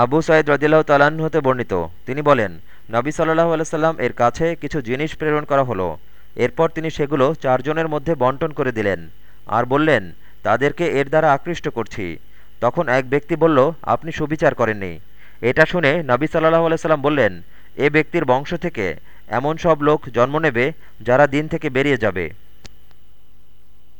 আবু সাইদ রদিল্লাহ তালাহ হতে বর্ণিত। তিনি বলেন, নবী সাল্লাহ আলাইসাল্লাম এর কাছে কিছু জিনিস প্রেরণ করা হলো। এরপর তিনি সেগুলো চারজনের মধ্যে বন্টন করে দিলেন আর বললেন, তাদেরকে এর দ্বারা আকৃষ্ট করছি। তখন এক ব্যক্তি বলল, আপনি সুবিচার করেননি। এটা শুনে নবী সাল্লাহ আলাইসাল্লাম বললেন, এ ব্যক্তির বংশ থেকে এমন সব লোক জন্ম নেবে যারা দিন থেকে বেরিয়ে যাবে।